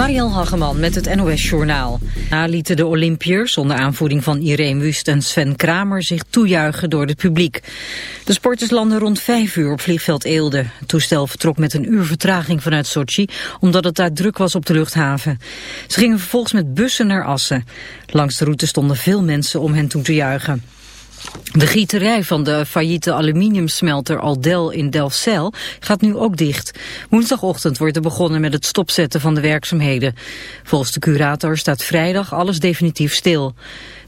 Mariel Hageman met het NOS Journaal. Na lieten de Olympiërs onder aanvoering van Irene Wust en Sven Kramer zich toejuichen door het publiek. De sporters landen rond vijf uur op vliegveld Eelde. Het toestel vertrok met een uur vertraging vanuit Sochi, omdat het daar druk was op de luchthaven. Ze gingen vervolgens met bussen naar Assen. Langs de route stonden veel mensen om hen toe te juichen. De gieterij van de failliete aluminiumsmelter Aldel in Delfzijl gaat nu ook dicht. Woensdagochtend wordt er begonnen met het stopzetten van de werkzaamheden. Volgens de curator staat vrijdag alles definitief stil.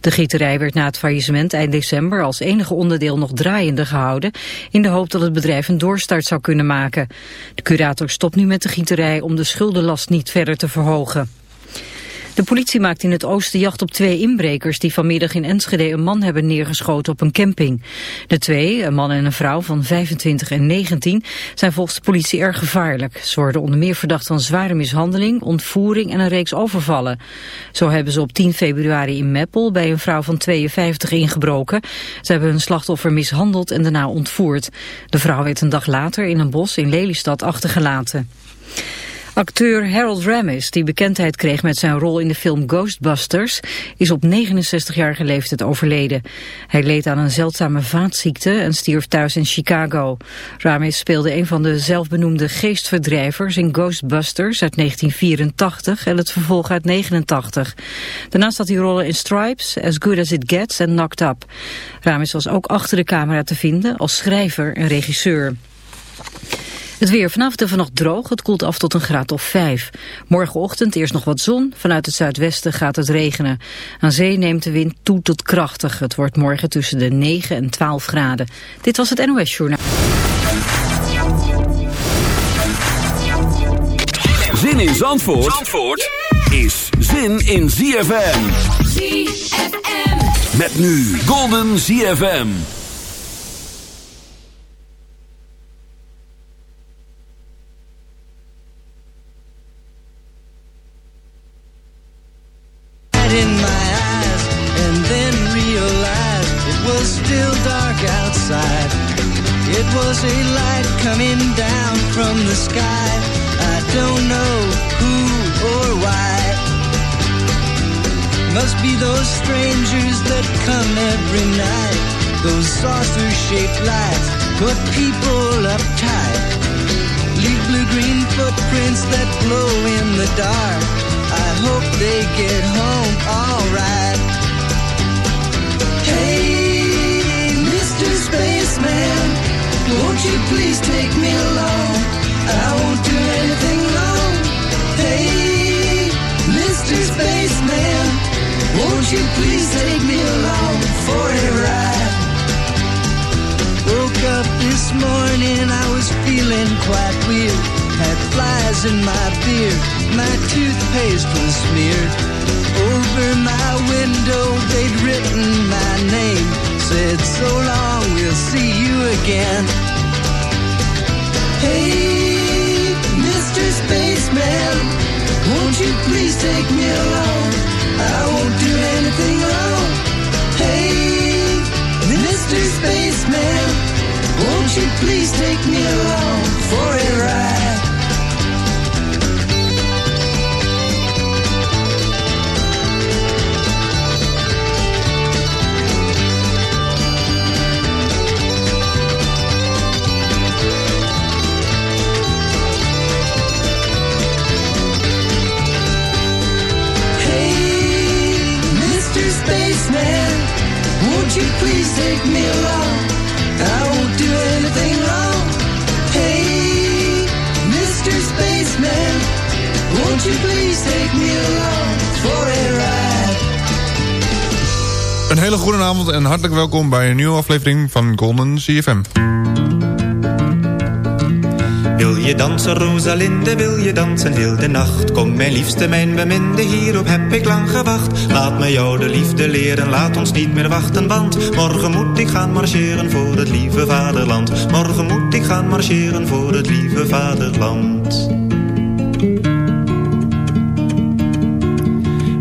De gieterij werd na het faillissement eind december als enige onderdeel nog draaiende gehouden... in de hoop dat het bedrijf een doorstart zou kunnen maken. De curator stopt nu met de gieterij om de schuldenlast niet verder te verhogen. De politie maakt in het oosten jacht op twee inbrekers die vanmiddag in Enschede een man hebben neergeschoten op een camping. De twee, een man en een vrouw van 25 en 19, zijn volgens de politie erg gevaarlijk. Ze worden onder meer verdacht van zware mishandeling, ontvoering en een reeks overvallen. Zo hebben ze op 10 februari in Meppel bij een vrouw van 52 ingebroken. Ze hebben hun slachtoffer mishandeld en daarna ontvoerd. De vrouw werd een dag later in een bos in Lelystad achtergelaten. Acteur Harold Ramis, die bekendheid kreeg met zijn rol in de film Ghostbusters, is op 69-jarige leeftijd overleden. Hij leed aan een zeldzame vaatziekte en stierf thuis in Chicago. Ramis speelde een van de zelfbenoemde geestverdrijvers in Ghostbusters uit 1984 en het vervolg uit 89. Daarnaast had hij rollen in Stripes, As Good As It Gets en Knocked Up. Ramis was ook achter de camera te vinden als schrijver en regisseur. Het weer vanavond en vannacht droog. Het koelt af tot een graad of 5. Morgenochtend eerst nog wat zon. Vanuit het zuidwesten gaat het regenen. Aan zee neemt de wind toe tot krachtig. Het wordt morgen tussen de 9 en 12 graden. Dit was het NOS Journaal. Zin in Zandvoort, Zandvoort is zin in ZFM. ZFM. Met nu Golden ZFM. Sky. I don't know who or why. Must be those strangers that come every night. Those saucer-shaped lights put people uptight. Leave blue-green footprints that glow in the dark. I hope they get home alright. Hey, Mr. Spaceman. Won't you please take me along? I won't do anything wrong. Hey, Mr. Spaceman, won't you please take me along for a ride? Woke up this morning, I was feeling quite weird. Had flies in my my toothpaste was smeared. Over my window, they'd written my name. Said, so long, we'll see you again. Hey. Spaceman, won't you please take me along? I won't do anything wrong. Hey, Mr. Spaceman, won't you please take me along for a ride? En hartelijk welkom bij een nieuwe aflevering van Golden CFM. Wil je dansen, Rosalinde, wil je dansen heel de nacht? Kom, mijn liefste, mijn beminde, hierop heb ik lang gewacht. Laat me jou de liefde leren, laat ons niet meer wachten, want morgen moet ik gaan marcheren voor het lieve vaderland. Morgen moet ik gaan marcheren voor het lieve vaderland.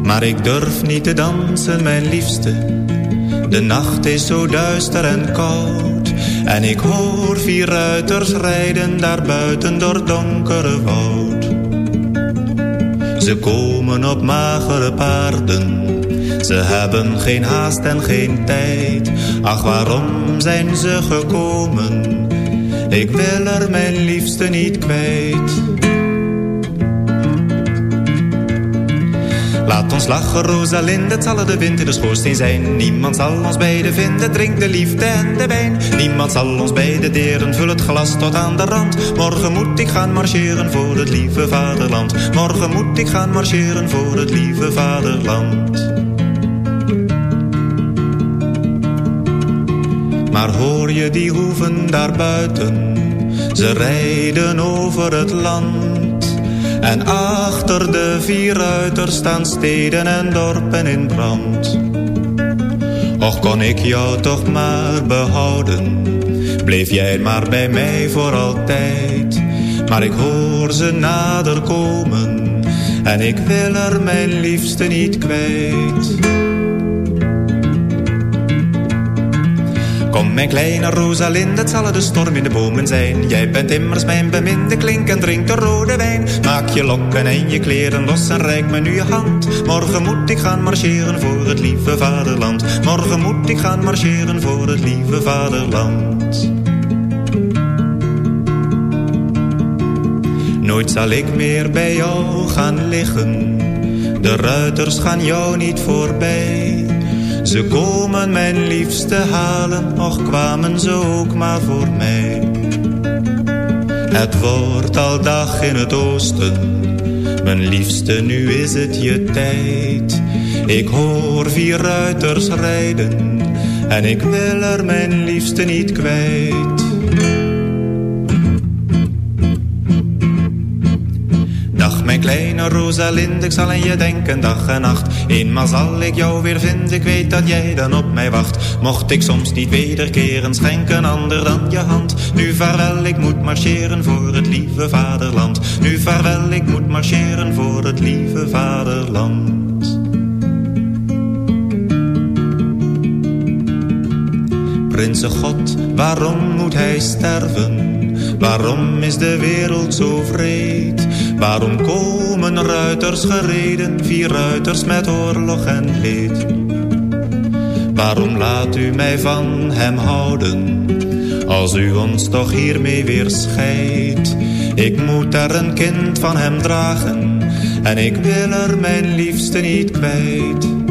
Maar ik durf niet te dansen, mijn liefste. De nacht is zo duister en koud. En ik hoor vier ruiters rijden daar buiten door donkere woud. Ze komen op magere paarden. Ze hebben geen haast en geen tijd. Ach, waarom zijn ze gekomen? Ik wil er mijn liefste niet kwijt. Laat ons lachen, Rosalinde, het zal de wind in de schoorsteen zijn. Niemand zal ons beiden vinden, drink de liefde en de wijn. Niemand zal ons beiden deren, vul het glas tot aan de rand. Morgen moet ik gaan marcheren voor het lieve vaderland. Morgen moet ik gaan marcheren voor het lieve vaderland. Maar hoor je die hoeven daarbuiten? Ze rijden over het land. En achter de vier ruiters staan steden en dorpen in brand. Och kon ik jou toch maar behouden. Bleef jij maar bij mij voor altijd. Maar ik hoor ze nader komen. En ik wil er mijn liefste niet kwijt. Kom mijn kleine Rosalinde, het zal de storm in de bomen zijn. Jij bent immers mijn beminde, klink en drink de rode wijn. Maak je lokken en je kleren los en reik me nu je hand. Morgen moet ik gaan marcheren voor het lieve vaderland. Morgen moet ik gaan marcheren voor het lieve vaderland. Nooit zal ik meer bij jou gaan liggen. De ruiters gaan jou niet voorbij. Ze komen mijn liefste halen, och kwamen ze ook maar voor mij. Het wordt al dag in het oosten, mijn liefste nu is het je tijd. Ik hoor vier ruiters rijden, en ik wil er mijn liefste niet kwijt. Kleine Rosalinde, ik zal aan je denken dag en nacht. Eenmaal zal ik jou weer vinden, ik weet dat jij dan op mij wacht. Mocht ik soms niet wederkeren, schenk een ander dan je hand. Nu vaarwel, ik moet marcheren voor het lieve vaderland. Nu vaarwel, ik moet marcheren voor het lieve vaderland. Prinsen God, waarom moet hij sterven? Waarom is de wereld zo vreed? Waarom komen ruiters gereden, vier ruiters met oorlog en leed? Waarom laat u mij van hem houden, als u ons toch hiermee weer scheidt? Ik moet er een kind van hem dragen, en ik wil er mijn liefste niet kwijt.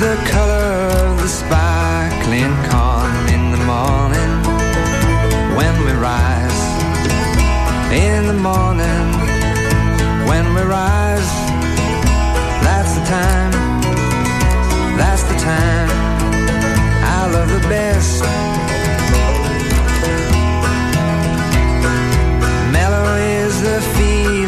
the color of the sparkling corn in the morning when we rise. In the morning when we rise. That's the time, that's the time. I love the best. Mellow is the feeling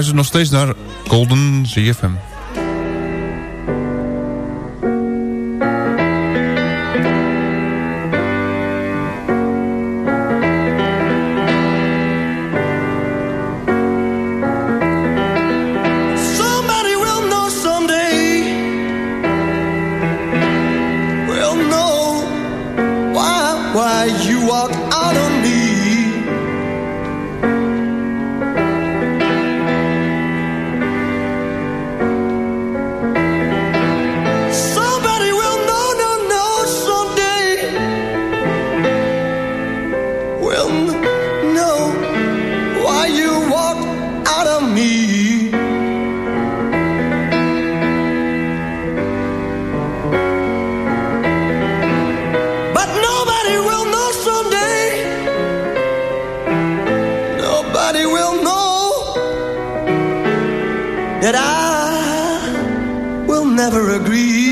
luistert nog steeds naar Golden ZFM. nobody will know that I will never agree.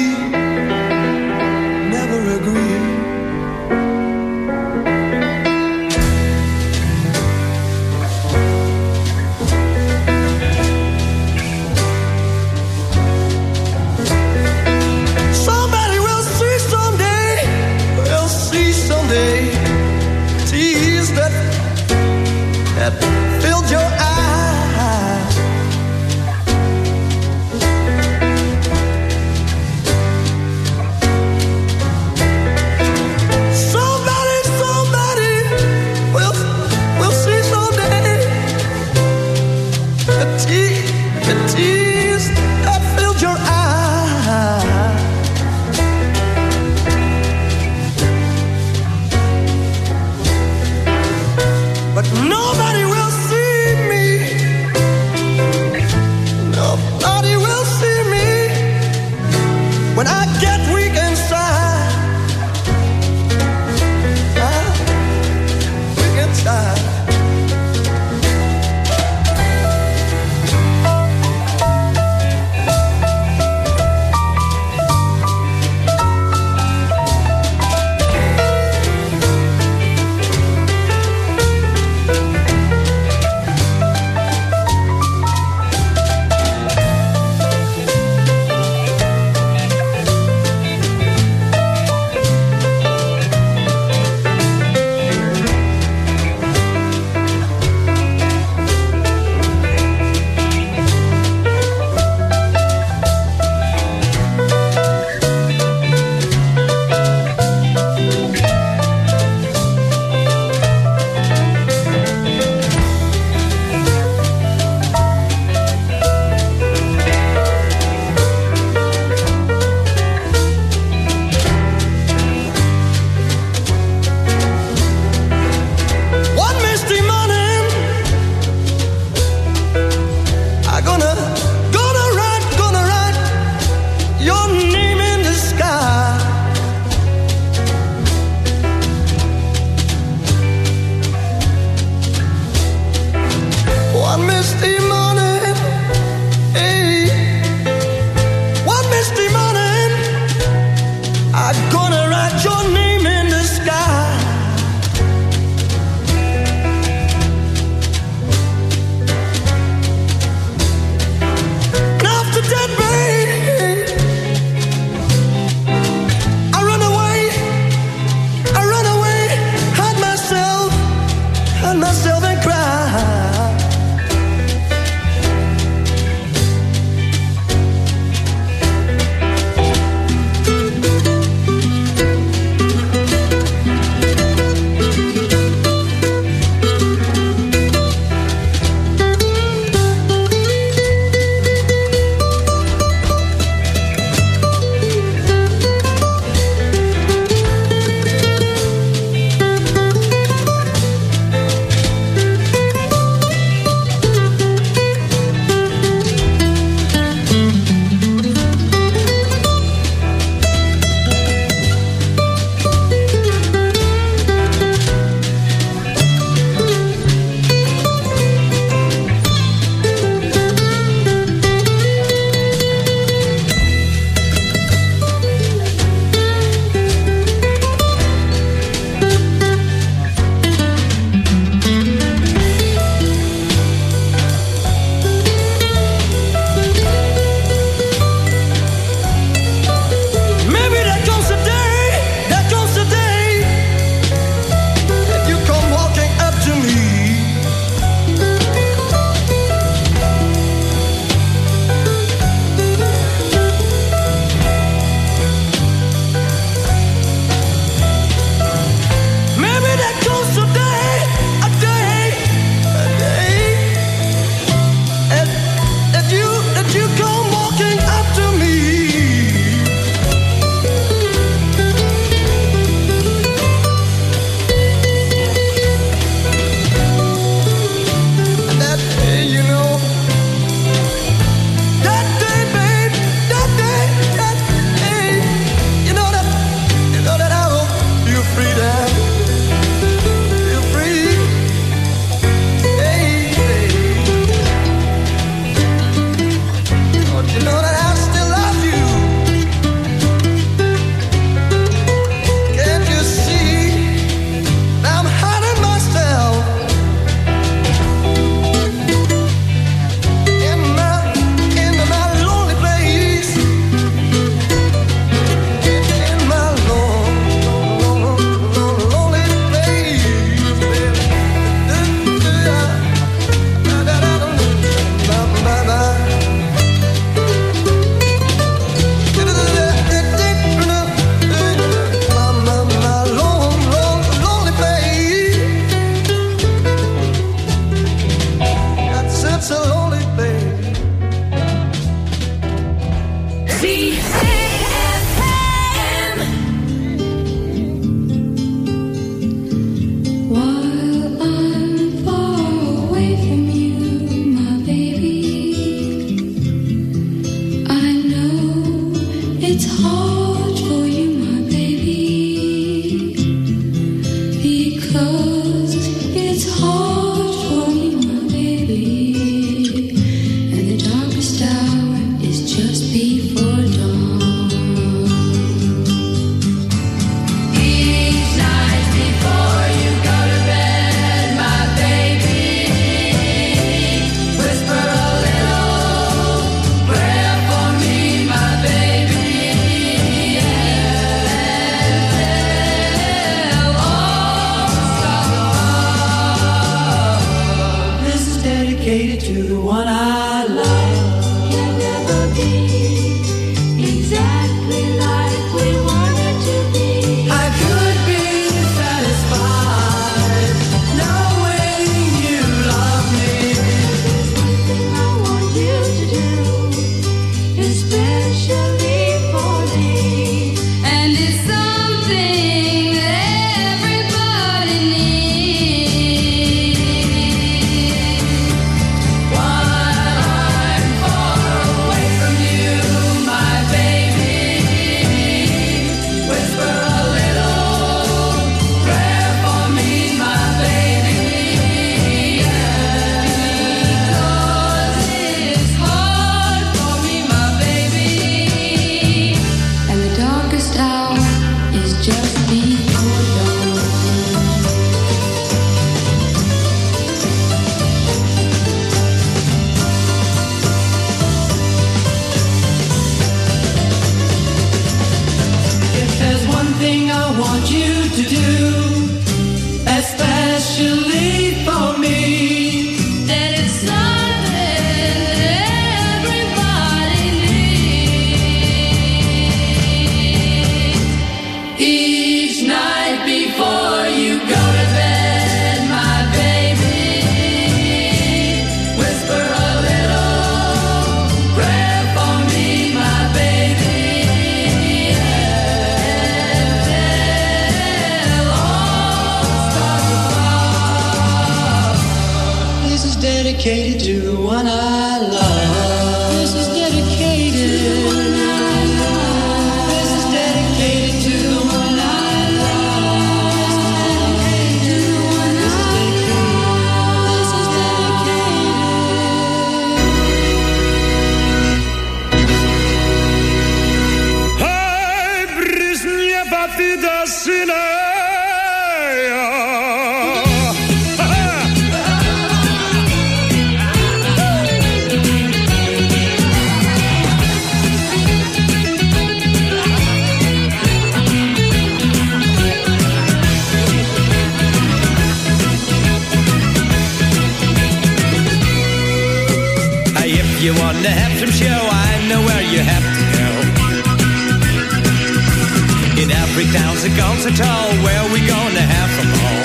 Town's a concert hall where we gonna have them all.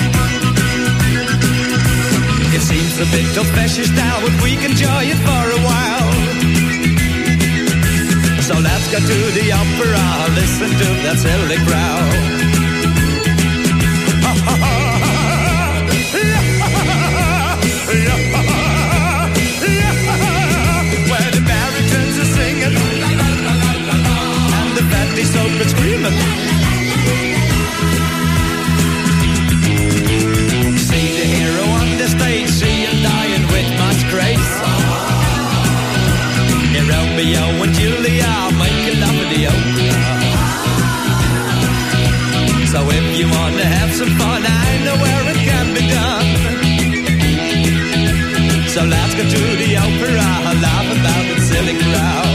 It seems a bit old-fashioned style, but we can enjoy it for a while. So let's go to the opera, listen to that silly crowd. Where the baritons are singing and the screaming. The stage, see him dying with much grace. Here Romeo and Julia making love in the opera. So if you want to have some fun, I know where it can be done. So let's go to the opera, laugh about the silly crowd.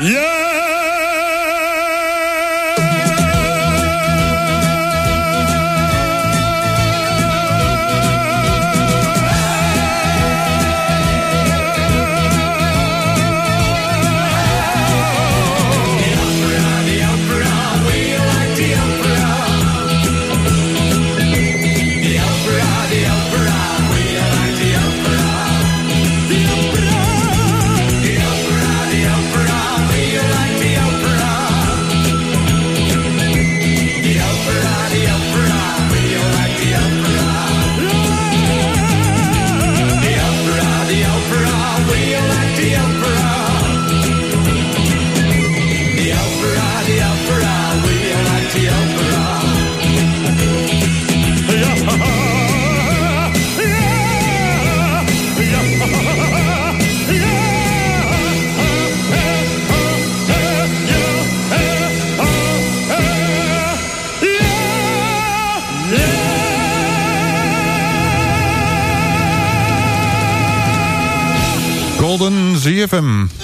Yeah! ZFM.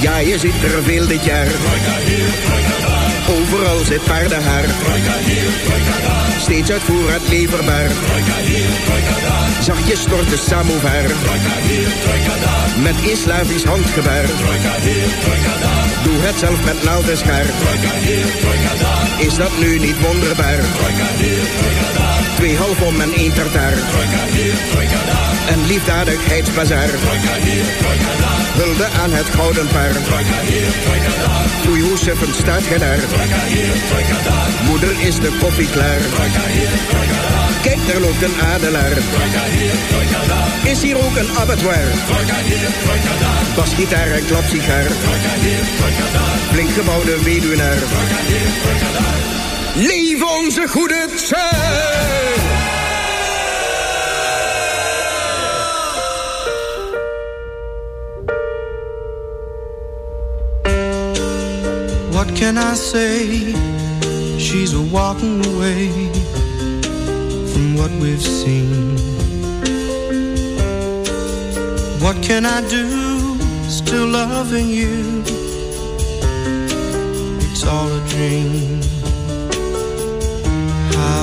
Ja, je ziet er veel dit jaar. Overal zit paardenhaar. Steeds uit voorraad leverbaar. Zachtjes stort de samovar. Met een Slavisch handgebaar. Doe het zelf met en schaar. Is dat nu niet wonderbaar? Twee half om en één tartaar. Een liefdadigheidsbazaar. Hulde aan het gouden paar. Oei, hoe staat gij daar? Moeder is de koffie klaar. Kijk, daar loopt een adelaar. Is hier ook een abattoir? Basgitaar en klapsigaar. Flink gebouwde weduwnaar. onze goede. What can I say? She's walking away from what we've seen. What can I do? Still loving you. It's all a dream.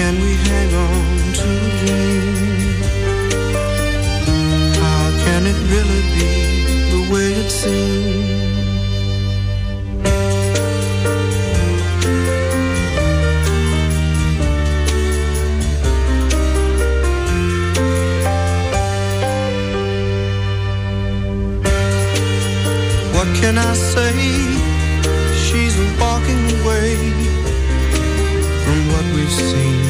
Can we hang on to a dream? How can it really be the way it seems? What can I say? She's walking away from what we've seen.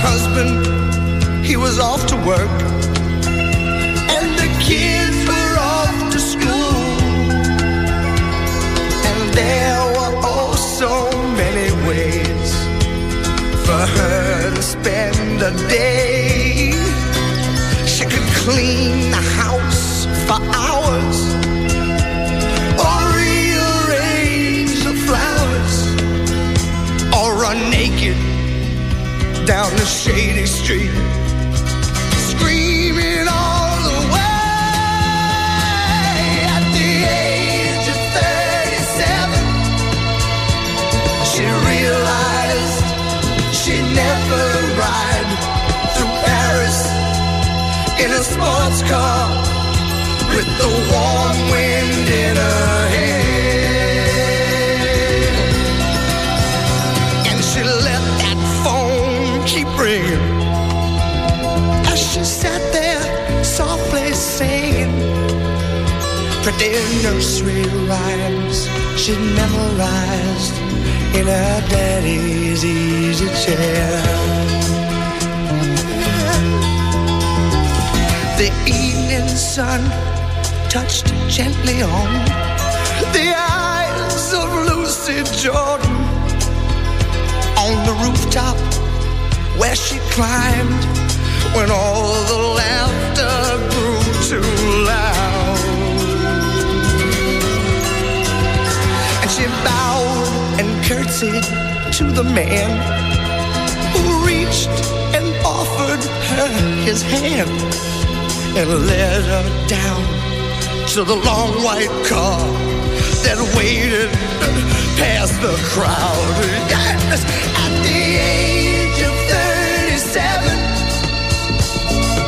husband, he was off to work. And the kids were off to school. And there were oh so many ways for her to spend the day. She could clean the house for hours down the shady street screaming all the way at the age of 37 she realized she'd never ride through Paris in a sports car with the warm wind in her hair. Pretty nursery rhymes she'd memorized in her daddy's easy chair. The evening sun touched gently on the eyes of Lucy Jordan on the rooftop where she climbed when all the laughter grew too loud. Curtsied to the man who reached and offered her his hand and led her down to the long white car that waited past the crowd. Yes, at the age of 37,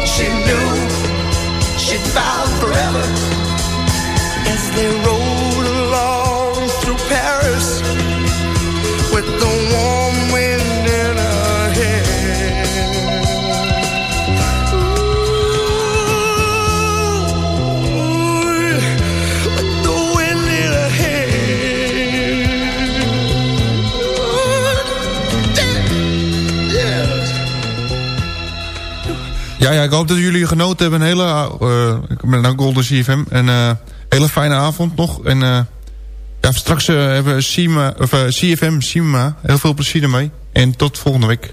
she knew she'd found forever as they rode along through Paris Ja, ja, ik hoop dat jullie genoten hebben. Een hele, eh ik ben Golden CFM. Een eh, hele fijne avond nog. En eh, ja, straks eh, hebben we Sima, of, eh, CFM Sima. Heel veel plezier ermee. En tot volgende week.